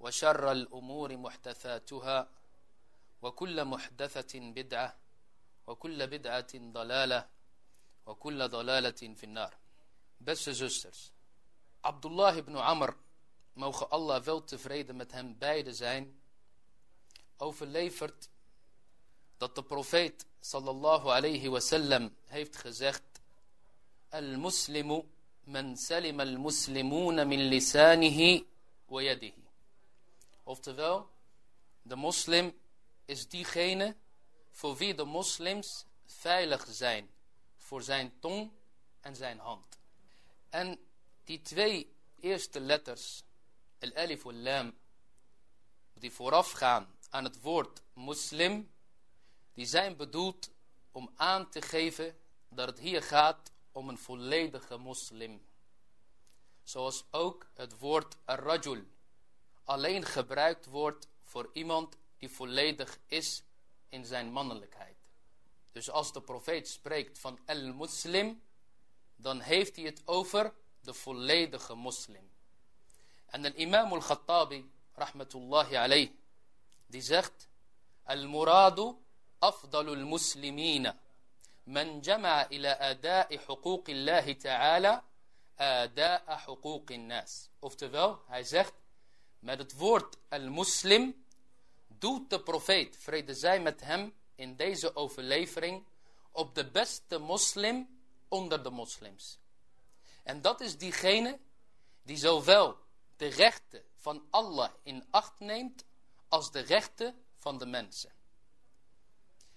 وشر الأمور محدثاتها وكل محدثة بدعة وكل بدعة ضلالة وكل ضلالة في النار. بس زوسترز عبد الله بن عمر موخ الله فيل تفريد مت هم بايد زين أو فليفرت دات البروفيت صلى الله عليه وسلم هيفت خزخت المسلم من سلم المسلمون من لسانه ويده Oftewel, de moslim is diegene voor wie de moslims veilig zijn voor zijn tong en zijn hand. En die twee eerste letters, al-alif wal-lam, die voorafgaan aan het woord moslim, die zijn bedoeld om aan te geven dat het hier gaat om een volledige moslim. Zoals ook het woord ar-rajul alleen gebruikt wordt voor iemand die volledig is in zijn mannelijkheid. Dus als de profeet spreekt van al-muslim, dan heeft hij het over de volledige moslim. En de imam al-Khattabi, rahmatullahi alayh, die zegt, al-muradu afdalu al-muslimina, man jama'a ila huquqi Allah ta'ala, huquqi nas. Oftewel, hij zegt, met het woord al-muslim, doet de profeet, vrede zij met hem, in deze overlevering, op de beste moslim onder de moslims. En dat is diegene die zowel de rechten van Allah in acht neemt als de rechten van de mensen.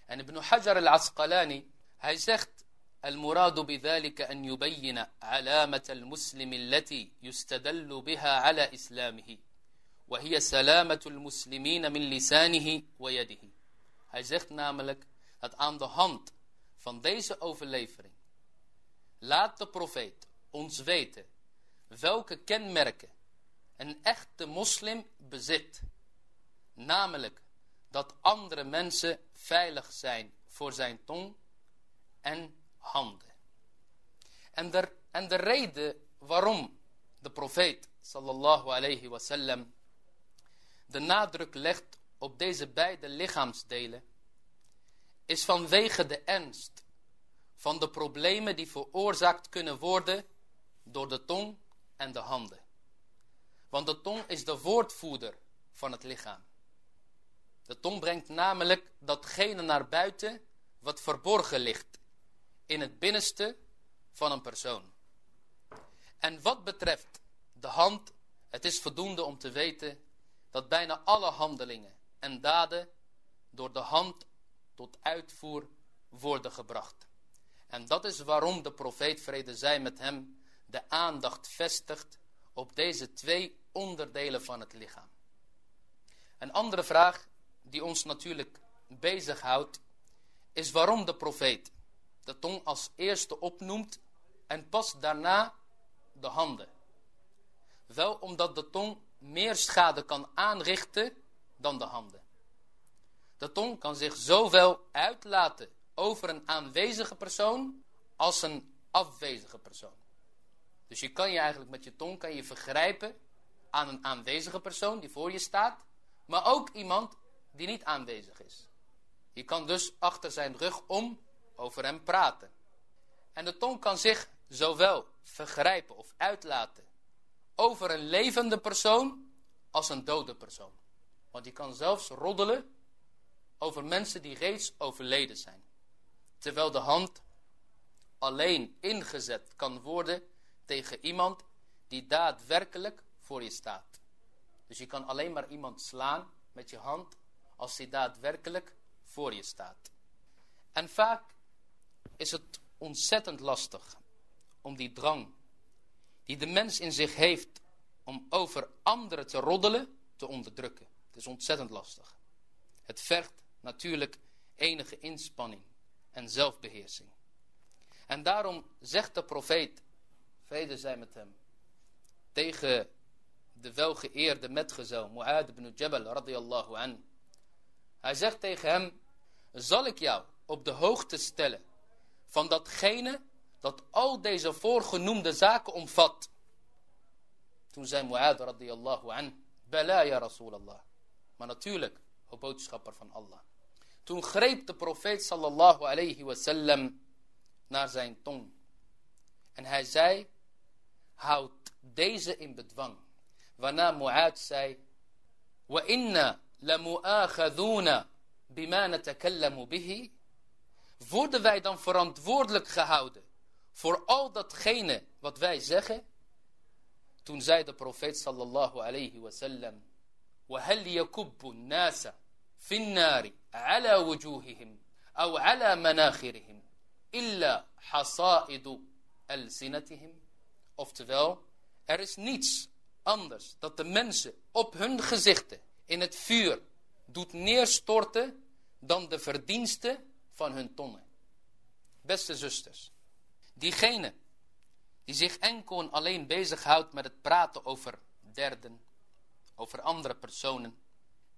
En Ibn Hajar al-Asqalani, hij zegt المراد بذلك أن يبين علامة المسلم التي يستدل بها على إسلامه وهي سلامة المسلمين من لسانه ويده Hij zegt namelijk dat aan de hand van deze overlevering laat de profeet ons weten welke kenmerken een echte moslim bezit. Namelijk dat andere mensen veilig zijn voor zijn tong en handen. En de, en de reden waarom de profeet sallallahu alayhi wasallam de nadruk legt op deze beide lichaamsdelen is vanwege de ernst van de problemen die veroorzaakt kunnen worden door de tong en de handen. Want de tong is de woordvoerder van het lichaam. De tong brengt namelijk datgene naar buiten wat verborgen ligt in het binnenste van een persoon. En wat betreft de hand, het is voldoende om te weten dat bijna alle handelingen en daden door de hand tot uitvoer worden gebracht. En dat is waarom de profeet vrede zij met hem de aandacht vestigt op deze twee onderdelen van het lichaam. Een andere vraag die ons natuurlijk bezighoudt is waarom de profeet de tong als eerste opnoemt en pas daarna de handen. Wel omdat de tong meer schade kan aanrichten dan de handen. De tong kan zich zowel uitlaten over een aanwezige persoon als een afwezige persoon. Dus je kan je eigenlijk met je tong kan je vergrijpen aan een aanwezige persoon die voor je staat, maar ook iemand die niet aanwezig is. Je kan dus achter zijn rug om over hem praten. En de tong kan zich zowel vergrijpen of uitlaten over een levende persoon als een dode persoon. Want die kan zelfs roddelen over mensen die reeds overleden zijn. Terwijl de hand alleen ingezet kan worden tegen iemand die daadwerkelijk voor je staat. Dus je kan alleen maar iemand slaan met je hand als die daadwerkelijk voor je staat. En vaak is het ontzettend lastig om die drang die de mens in zich heeft om over anderen te roddelen, te onderdrukken. Het is ontzettend lastig. Het vergt natuurlijk enige inspanning en zelfbeheersing. En daarom zegt de profeet, vrede zij met hem, tegen de welgeëerde metgezel Mu'ad ibn Jabal radiyallahu an. Hij zegt tegen hem, zal ik jou op de hoogte stellen van datgene dat al deze voorgenoemde zaken omvat. Toen zei Mu'ad radiyallahu an, Bala ya Rasulallah. Maar natuurlijk, o boodschapper van Allah. Toen greep de profeet sallallahu alayhi wasallam naar zijn tong. En hij zei, houd deze in bedwang. Waarna Mu'ad zei, wa inna lamu'akhaduna bima natakallamu bihi. Worden wij dan verantwoordelijk gehouden voor al datgene wat wij zeggen? Toen zei de profeet sallallahu alayhi wasallam, وهل يكب الناس في النار على وجوههم أو على مناخرهم إلا حصائد ألسنتهم Oftewel, er is niets anders dat de mensen op hun gezichten in het vuur doet neerstorten dan de verdiensten van hun tongen. Beste zusters, diegene die zich enkel en alleen bezighoudt met het praten over derden, over andere personen,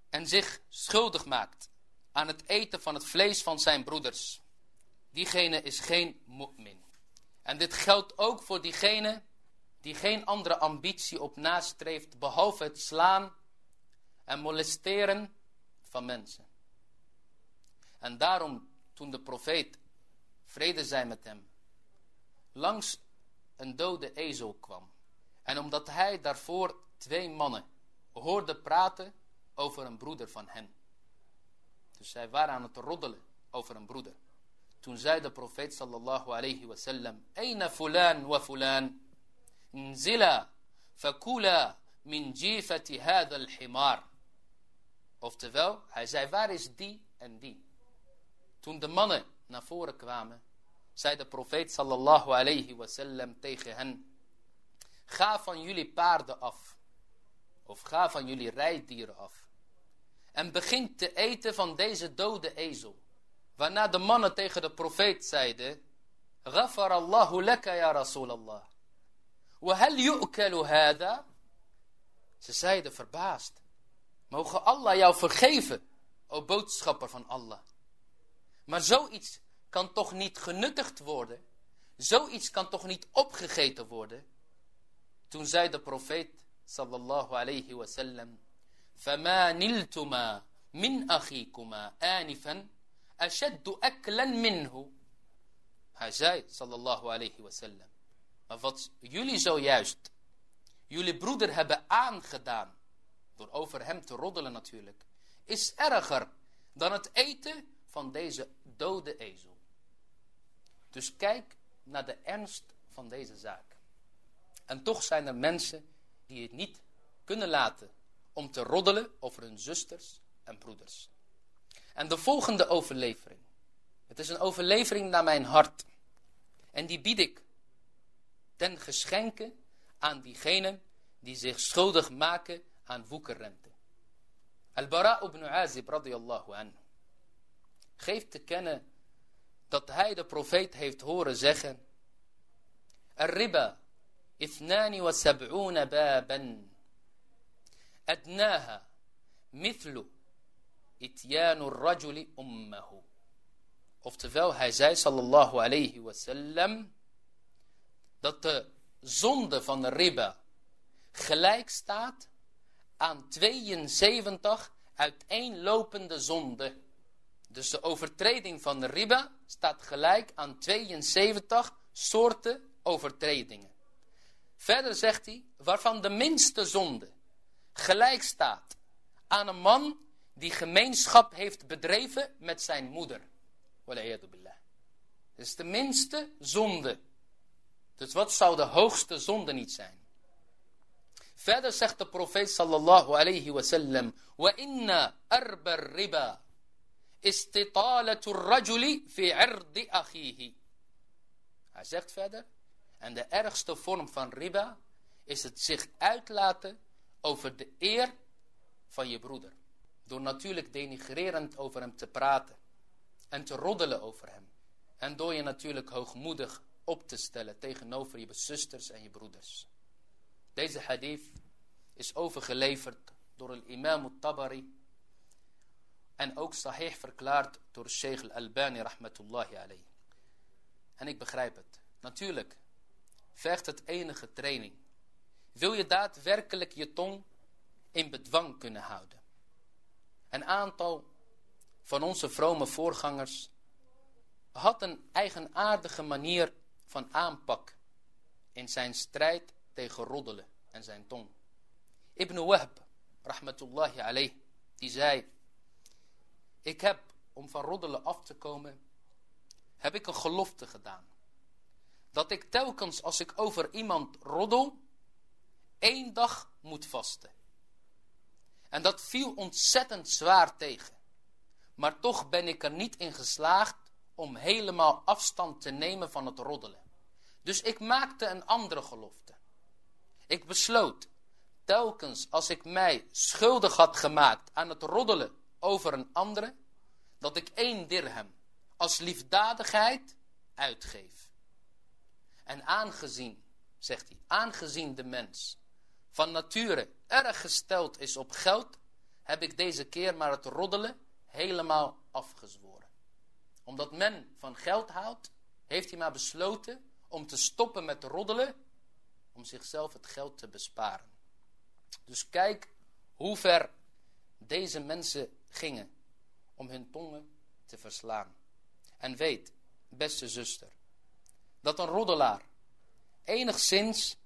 en zich schuldig maakt aan het eten van het vlees van zijn broeders, diegene is geen mu'min. En dit geldt ook voor diegene die geen andere ambitie op nastreeft behalve het slaan en molesteren van mensen. En daarom toen de profeet, vrede zij met hem, langs een dode ezel kwam. En omdat hij daarvoor twee mannen hoorde praten over een broeder van hen. Dus zij waren aan het roddelen over een broeder. Toen zei de profeet sallallahu alayhi wa sallam, Eina fulan wa fulan, nzila fakula min jifati hada al-himar. Oftewel, hij zei, waar is die en die? Toen de mannen naar voren kwamen, zei de profeet sallallahu alayhi wa sallam tegen hen, ga van jullie paarden af, of ga van jullie rijdieren af, en begin te eten van deze dode ezel. Waarna de mannen tegen de profeet zeiden, غفر الله لك يا رسول الله وهل يؤكل هذا Ze zeiden verbaasd, mogen Allah jou vergeven, o boodschapper van Allah. Maar zoiets kan toch niet genuttigd worden? Zoiets kan toch niet opgegeten worden? Toen zei de profeet sallallahu alayhi wa sallam فما نلتما من أخيكما آنفا أشد أكلا منه Hij zei, sallallahu alayhi wa sallam, maar wat jullie zojuist, jullie broeder hebben aangedaan, door over hem te roddelen natuurlijk, is erger dan het eten van deze dode ezel. Dus kijk naar de ernst van deze zaak. En toch zijn er mensen die het niet kunnen laten om te roddelen over hun zusters en broeders. En de volgende overlevering. Het is een overlevering naar mijn hart. En die bied ik ten geschenke aan diegenen die zich schuldig maken aan woekerrente. Al-Bara ibn Azib radiyallahu anhu geeft te kennen dat hij de profeet heeft horen zeggen Al-Riba ithnani wa sab'una baban أدناها مثل إتيان الرجل أمه Oftewel, hij zei sallallahu alayhi wasallam dat de zonde van de riba gelijk staat aan 72 uiteenlopende zonden. Dus de overtreding van de riba staat gelijk aan 72 soorten overtredingen. Verder zegt hij, waarvan de minste zonde gelijk staat aan een man die gemeenschap heeft bedreven met zijn moeder. billah. Dat is de minste zonde. Dus wat zou de hoogste zonde niet zijn? Verder zegt de profeet sallallahu alayhi wa sallam: Wa inna riba istitalatu rajuli fi irdi akhihi. Hij zegt verder: En de ergste vorm van riba is het zich uitlaten over de eer van je broeder. Door natuurlijk denigrerend over hem te praten en te roddelen over hem. En door je natuurlijk hoogmoedig op te stellen tegenover je zusters en je broeders. Deze hadith is overgeleverd door de imam al-Tabari en ook sahih verklaard door Sheikh al-Albani rahmatullahi alayhi. En ik begrijp het. Natuurlijk vergt het enige training. Wil je daadwerkelijk je tong in bedwang kunnen houden? Een aantal van onze vrome voorgangers had een eigenaardige manier van aanpak in zijn strijd tegen roddelen en zijn tong. Ibn Wahb, rahmatullahi alayh, die zei, ik heb, om van roddelen af te komen, heb ik een gelofte gedaan. Dat ik telkens als ik over iemand roddel, één dag moet vasten. En dat viel ontzettend zwaar tegen. Maar toch ben ik er niet in geslaagd om helemaal afstand te nemen van het roddelen. Dus ik maakte een andere gelofte. Ik besloot, telkens als ik mij schuldig had gemaakt aan het roddelen over een andere, dat ik één dirham als liefdadigheid uitgeef. En aangezien, zegt hij, aangezien de mens van nature erg gesteld is op geld, heb ik deze keer maar het roddelen helemaal afgezworen. Omdat men van geld houdt, heeft hij maar besloten om te stoppen met roddelen, om zichzelf het geld te besparen. Dus kijk hoe ver deze mensen gingen om hun tongen te verslaan. En weet, beste zuster, dat een roddelaar enigszins,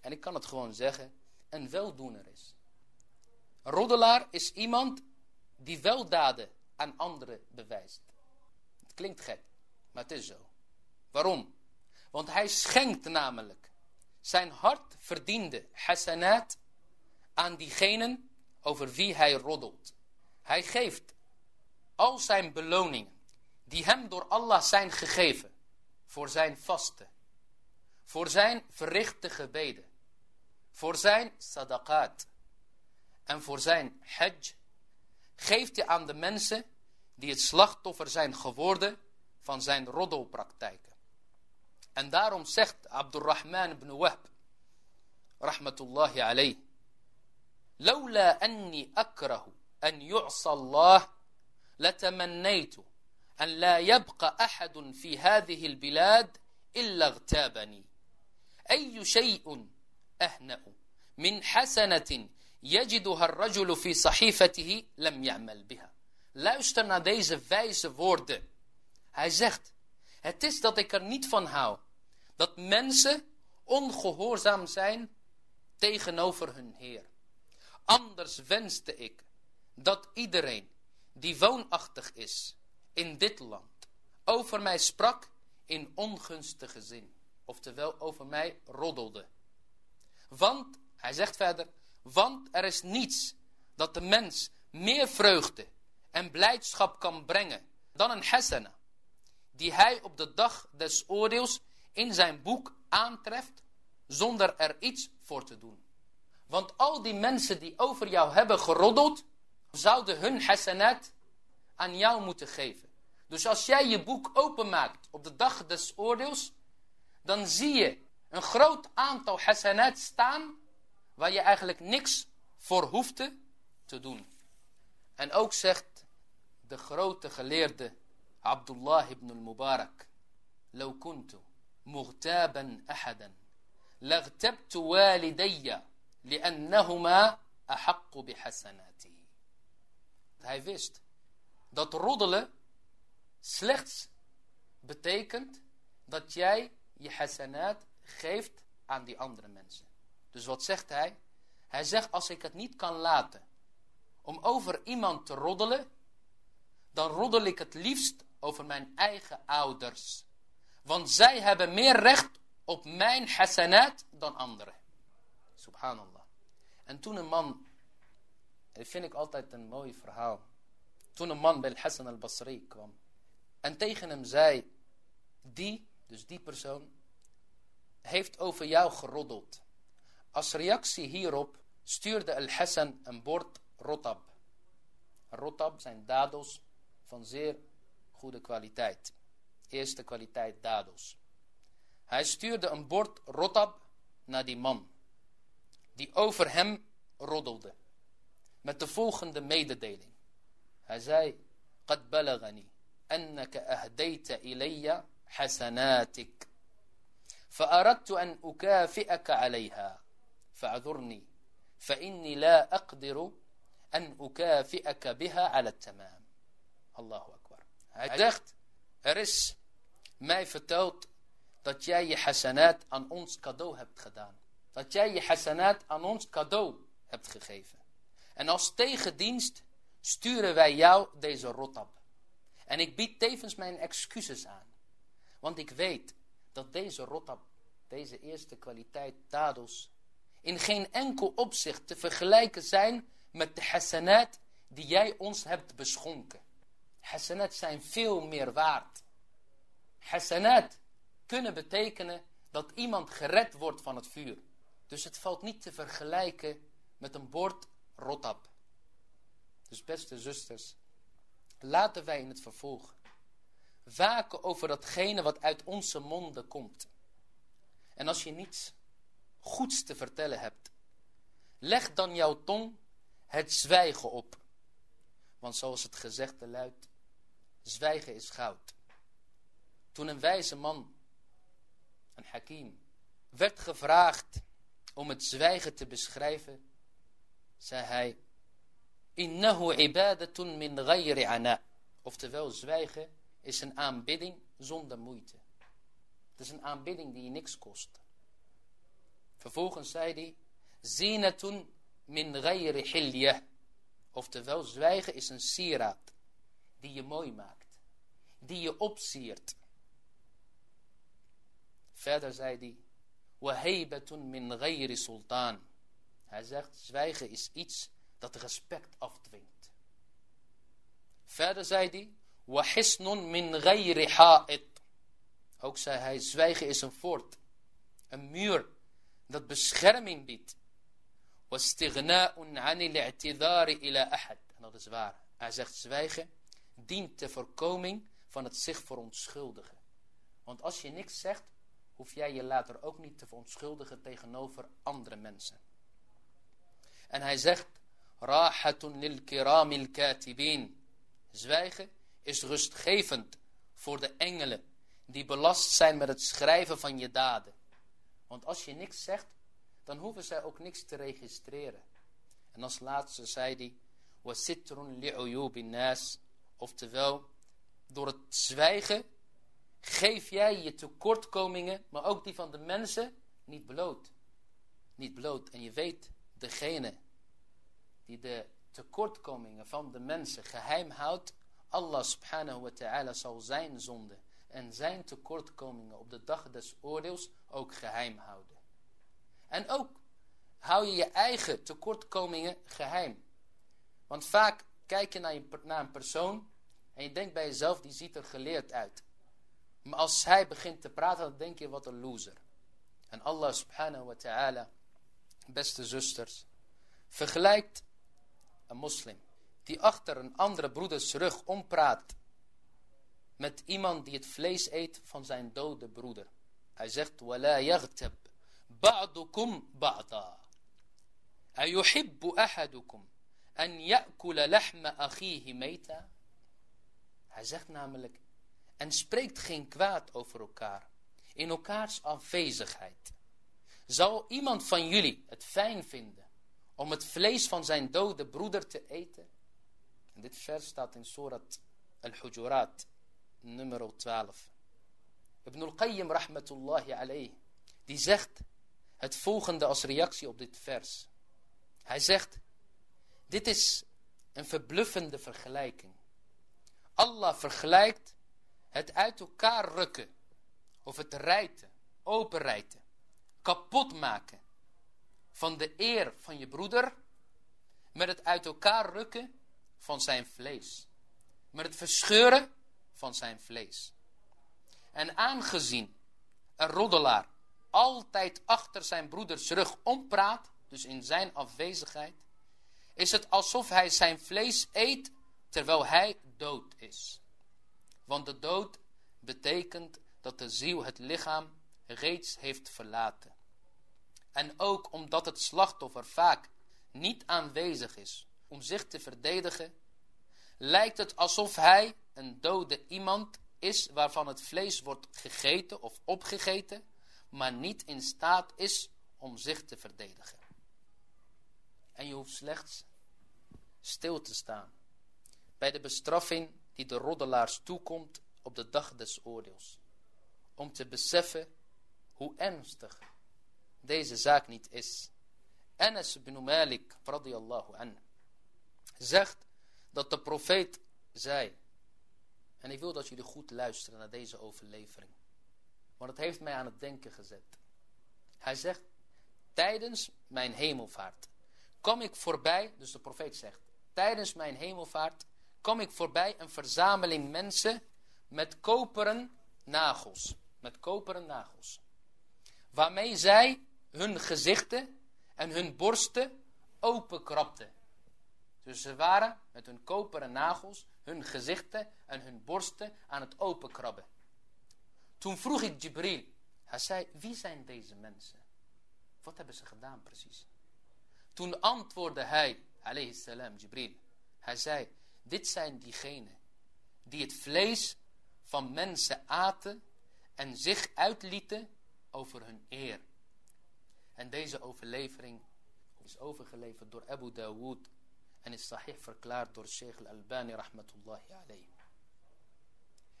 en ik kan het gewoon zeggen, een weldoener is. Een roddelaar is iemand die weldaden aan anderen bewijst. Het klinkt gek, maar het is zo. Waarom? Want hij schenkt namelijk zijn hard verdiende hasanat aan diegenen over wie hij roddelt. Hij geeft al zijn beloningen die hem door Allah zijn gegeven voor zijn vasten, voor zijn verrichte gebeden, voor zijn sadaqat en voor zijn hajj, geeft hij aan de mensen die het slachtoffer zijn geworden van zijn roddelpraktijken. En daarom zegt Abdurrahman ibn Wahb, rahmatullahi alayh, لولا أني أكره أن يعصى الله لتمنيت أن لا يبقى أحد في هذه البلاد إلا اغتابني أي شيء أهنأ من حسنة يجدها الرجل في صحيفته لم يعمل بها Luister naar deze wijze woorden. Hij zegt, het is dat ik er niet van hou dat mensen ongehoorzaam zijn tegenover hun Heer. Anders wenste ik dat iedereen die woonachtig is in dit land over mij sprak in ongunstige zin. Oftewel over mij roddelde. Want, hij zegt verder, want er is niets dat de mens meer vreugde en blijdschap kan brengen dan een hasana. Die hij op de dag des oordeels in zijn boek aantreft zonder er iets voor te doen. Want al die mensen die over jou hebben geroddeld, zouden hun hasanat aan jou moeten geven. Dus als jij je boek openmaakt op de dag des oordeels, dan zie je een groot aantal hasanat staan waar je eigenlijk niks voor hoefde te doen. En ook zegt de grote geleerde Abdullah ibn al-Mubarak, لو كنت مغتابا أحدا لاغتبت والدي لأنهما أحق بحسناته. hij wist dat roddelen slechts betekent dat jij je hasanat geeft aan die andere mensen. Dus wat zegt hij? Hij zegt, als ik het niet kan laten om over iemand te roddelen, dan roddel ik het liefst over mijn eigen ouders. Want zij hebben meer recht op mijn hasanat dan anderen. Subhanallah. En toen een man, dat vind ik altijd een mooi verhaal. Toen een man bij Hassan al-Basri kwam. En tegen hem zei, die, dus die persoon, heeft over jou geroddeld. Als reactie hierop stuurde al-Hassan een bord rotab rotab zijn dadels van zeer goede kwaliteit. Eerste kwaliteit dadels. Hij stuurde een bord rotab naar die man, die over hem roddelde, met de volgende mededeling. Hij zei, قد بلغني أنك أهديت إلي حسناتك فأردت أن أكافئك عليها فاعذرني فإني لا أقدر أن أكافئك بها على التمام الله أكبر Hij zegt, er is mij verteld dat jij je hasanaat aan ons cadeau hebt gedaan. Dat jij je hasanaat aan ons cadeau hebt gegeven. En als tegendienst sturen wij jou deze rotab. En ik bied tevens mijn excuses aan. Want ik weet dat deze rotab, deze eerste kwaliteit dadels, in geen enkel opzicht te vergelijken zijn met de hasanat die jij ons hebt beschonken. Hasanat zijn veel meer waard. Hasanat kunnen betekenen dat iemand gered wordt van het vuur. Dus het valt niet te vergelijken met een bord rotab. Dus beste zusters, laten wij in het vervolg waken over datgene wat uit onze monden komt. En als je niets goeds te vertellen hebt, leg dan jouw tong het zwijgen op. Want zoals het gezegde luidt, zwijgen is goud. Toen een wijze man, een hakim, werd gevraagd om het zwijgen te beschrijven, zei hij, Innahu ibadatun min ghayri ana. Oftewel, zwijgen is een aanbidding zonder moeite. Het is een aanbidding die je niks kost. Vervolgens zei hij, Zinatun min ghayri hilya. Oftewel, zwijgen is een sieraad die je mooi maakt. Die je opsiert. Verder zei hij, Wahaybatun min ghayri sultan. Hij zegt, zwijgen is iets dat respect afdwingt. Verder zei hij, Wahisnun min ghayri ha'it. Ook zei hij, zwijgen is een fort, een muur dat bescherming biedt. Wastighna'un anil i'tidari ila ahad. En dat is waar. Hij zegt, zwijgen dient ter voorkoming van het zich verontschuldigen. Want als je niks zegt, hoef jij je later ook niet te verontschuldigen tegenover andere mensen. En hij zegt, Rahatun lil katibin. Zwijgen is rustgevend voor de engelen die belast zijn met het schrijven van je daden. Want als je niks zegt, dan hoeven zij ook niks te registreren. En als laatste zei hij, wasitrun li'uyubin. Oftewel, door het zwijgen geef jij je tekortkomingen, maar ook die van de mensen, niet bloot. Niet bloot. En je weet, degene die de tekortkomingen van de mensen geheim houdt, Allah subhanahu wa ta'ala zal zijn zonde en zijn tekortkomingen op de dag des oordeels ook geheim houden. En ook hou je je eigen tekortkomingen geheim. Want vaak kijk je naar, je, naar een persoon en je denkt bij jezelf, die ziet er geleerd uit. Maar als hij begint te praten, dan denk je, wat een loser. En Allah subhanahu wa ta'ala, beste zusters, vergelijkt een moslim, die achter een andere broeders rug ompraat met iemand die het vlees eet van zijn dode broeder. Hij zegt, وَلَا يَغْتَبْ بَعْضُكُمْ بَعْضًا أَيُحِبُّ أَحَدُكُمْ أَنْ يَأْكُلَ لَحْمَ أَخِيهِ مَيْتًا Hij zegt namelijk, en spreekt geen kwaad over elkaar, in elkaars afwezigheid. Zal iemand van jullie het fijn vinden om het vlees van zijn dode broeder te eten? En dit vers staat in Surat Al-Hujurat, nummer 12. Ibn al-Qayyim rahmatullahi alayh, die zegt het volgende als reactie op dit vers. Hij zegt, dit is een verbluffende vergelijking. Allah vergelijkt het uit elkaar rukken, of het rijten, openrijten, kapot maken van de eer van je broeder, met het uit elkaar rukken van zijn vlees. Met het verscheuren van zijn vlees. En aangezien een roddelaar altijd achter zijn broeders rug ompraat, dus in zijn afwezigheid, is het alsof hij zijn vlees eet terwijl hij dood is. Want de dood betekent dat de ziel het lichaam reeds heeft verlaten. En ook omdat het slachtoffer vaak niet aanwezig is om zich te verdedigen, lijkt het alsof hij een dode iemand is waarvan het vlees wordt gegeten of opgegeten, maar niet in staat is om zich te verdedigen. En je hoeft slechts stil te staan bij de bestraffing die de roddelaars toekomt op de dag des oordeels. Om te beseffen hoe ernstig deze zaak niet is. Anas ibn Malik radiyallahu an zegt dat de profeet zei. En ik wil dat jullie goed luisteren naar deze overlevering. Want het heeft mij aan het denken gezet. Hij zegt, tijdens mijn hemelvaart kom ik voorbij, dus de profeet zegt, tijdens mijn hemelvaart kom ik voorbij een verzameling mensen met koperen nagels. Met koperen nagels. Waarmee zij hun gezichten en hun borsten openkrabden. Dus ze waren met hun koperen nagels hun gezichten en hun borsten aan het openkrabben. Toen vroeg ik Jibril. Hij zei, wie zijn deze mensen? Wat hebben ze gedaan precies? Toen antwoordde hij, alayhi salam, Jibril. Hij zei, dit zijn diegenen die het vlees van mensen aten en zich uitlieten over hun eer. En deze overlevering is overgeleverd door Abu Dawood en is sahih verklaard door Sheikh al-Albani rahmatullahi alayhi.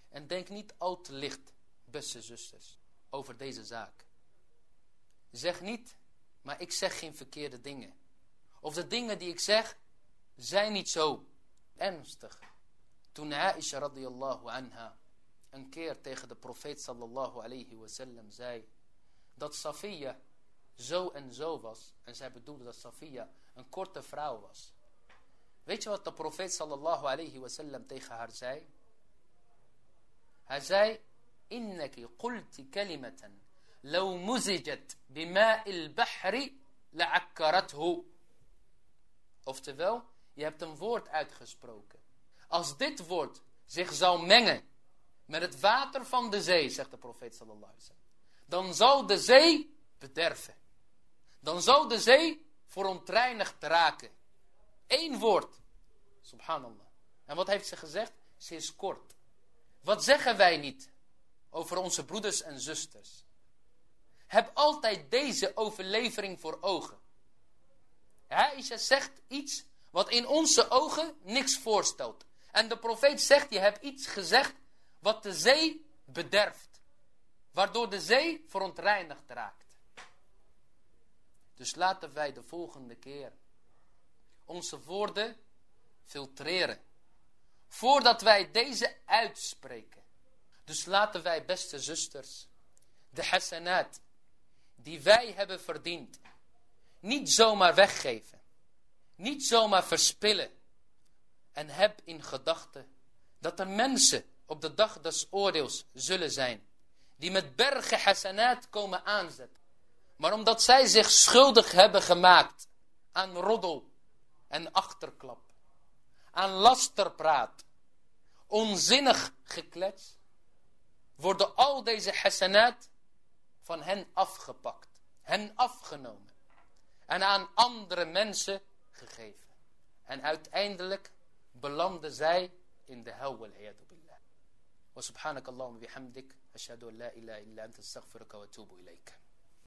En denk niet al te licht, beste zusters, over deze zaak. Zeg niet, maar ik zeg geen verkeerde dingen. Of de dingen die ik zeg, zijn niet zo ernstig. Toen Aisha radiyallahu anha een keer tegen de profeet sallallahu alayhi wasallam zei dat Safiya zo en zo was. En zij bedoelde dat Safiya een korte vrouw was. Weet je wat de profeet sallallahu alayhi wasallam tegen haar zei? Hij zei, qulti kalimatan law muzijat bima'il bahri la'akkarathu. Oftewel, je hebt een woord uitgesproken. Als dit woord zich zou mengen met het water van de zee, zegt de profeet sallallahu alayhi wasallam, dan zou de zee bederven. Dan zou de zee verontreinigd raken. Eén woord. Subhanallah. En wat heeft ze gezegd? Ze is kort. Wat zeggen wij niet over onze broeders en zusters? Heb altijd deze overlevering voor ogen. Aisha zegt iets wat in onze ogen niks voorstelt. En de profeet zegt, je hebt iets gezegd wat de zee bederft. Waardoor de zee verontreinigd raakt. Dus laten wij de volgende keer onze woorden filtreren. Voordat wij deze uitspreken. Dus laten wij, beste zusters, de hasanat die wij hebben verdiend, niet zomaar weggeven. Niet zomaar verspillen. En heb in gedachten dat er mensen op de dag des oordeels zullen zijn. Die met bergen hasanat komen aanzetten. Maar omdat zij zich schuldig hebben gemaakt aan roddel en achterklap aan lasterpraat, onzinnig geklets, worden al deze hasanat van hen afgepakt, hen afgenomen en aan andere mensen gegeven. En uiteindelijk belanden zij in de hel وسبحانك اللهم بحمدك أشهد أن لا إله إلا أنت أستغفرك وأتوب إليك.